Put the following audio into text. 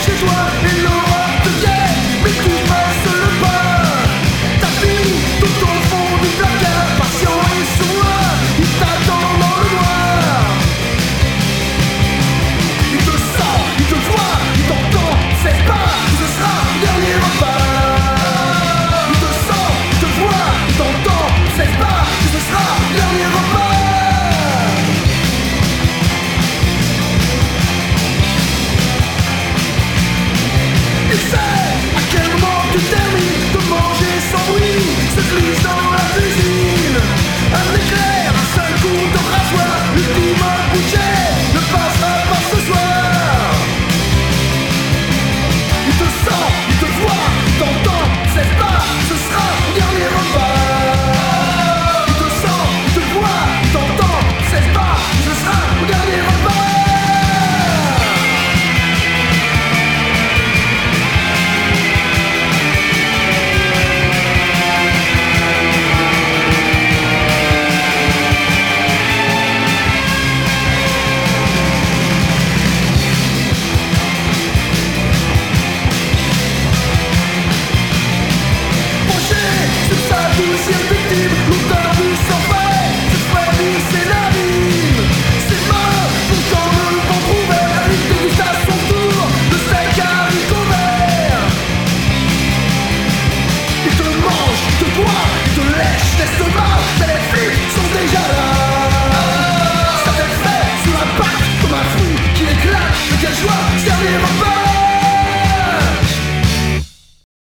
Przyszła toi, te lèche l'estomac